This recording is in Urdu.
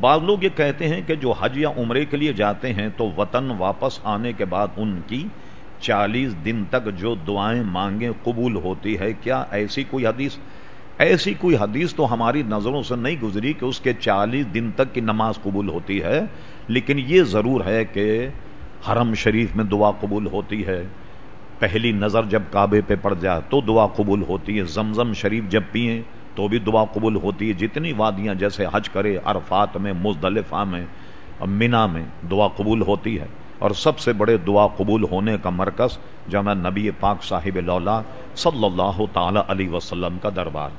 بعض لوگ یہ کہتے ہیں کہ جو حج یا عمرے کے لیے جاتے ہیں تو وطن واپس آنے کے بعد ان کی چالیس دن تک جو دعائیں مانگیں قبول ہوتی ہے۔ کیا ایسی کوئی حدیث؟ ایسی کوئی حدیث تو ہماری نظروں سے نہیں گزری کہ اس کے چالیس دن تک کی نماز قبول ہوتی ہے، لیکن یہ ضرور ہے کہ حرم شریف میں دعا قبول ہوتی ہے۔ پہلی نظر جب کعبے پہ پڑ جائے تو دعا قبول ہوتی ہے۔ زمزم شریف جب پیئیں تو بھی دعا قبول ہوتی ہے۔ جتنی وادیاں جیسے حج کرے، عرفات میں، مزدلفہ میں، مینا میں دعا قبول ہوتی ہے۔ اور سب سے بڑے دعا قبول ہونے کا مرکز جامع نبی پاک صاحب صلی اللہ تعالی علیہ وسلم کا دربار۔